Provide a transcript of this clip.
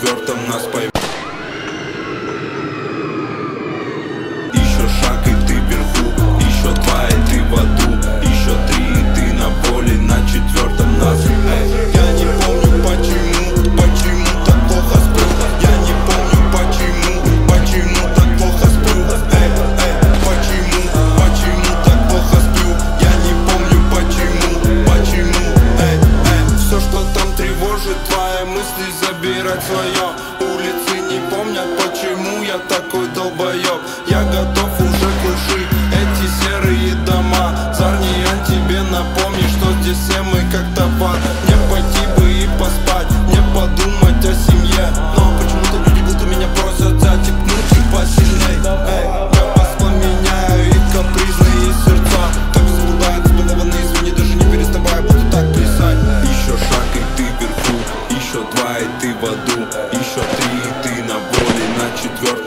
четвертом нас поймут Еще шаг и ты вверху, еще два и ты в аду Еще три и ты на воле, на четвертом нас. Я не помню почему, почему так плохо сплю Я не помню почему, почему так плохо сплю почему, почему так плохо сплю Я не помню почему, почему. Все что там тревожит, твои мысли за выбирать свое Улицы не помнят, почему я такой долбоеб Два и ты в аду. Еще три и ты на воле. На четвертом